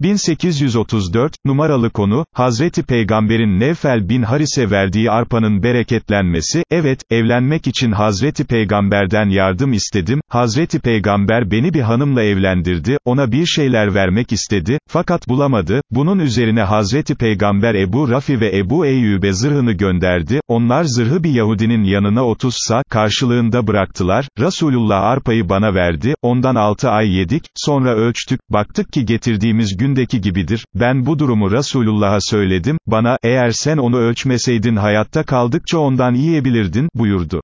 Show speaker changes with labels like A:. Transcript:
A: 1834, numaralı konu, Hazreti Peygamber'in Nevfel bin Haris'e verdiği arpanın bereketlenmesi, evet, evlenmek için Hazreti Peygamber'den yardım istedim, Hazreti Peygamber beni bir hanımla evlendirdi, ona bir şeyler vermek istedi, fakat bulamadı, bunun üzerine Hazreti Peygamber Ebu Rafi ve Ebu Eyyübe zırhını gönderdi, onlar zırhı bir Yahudinin yanına otuzsa, karşılığında bıraktılar, Resulullah arpayı bana verdi, ondan altı ay yedik, sonra ölçtük, baktık ki getirdiğimiz gün gündeki gibidir, ben bu durumu Resulullah'a söyledim, bana, eğer sen onu ölçmeseydin hayatta kaldıkça ondan yiyebilirdin, buyurdu.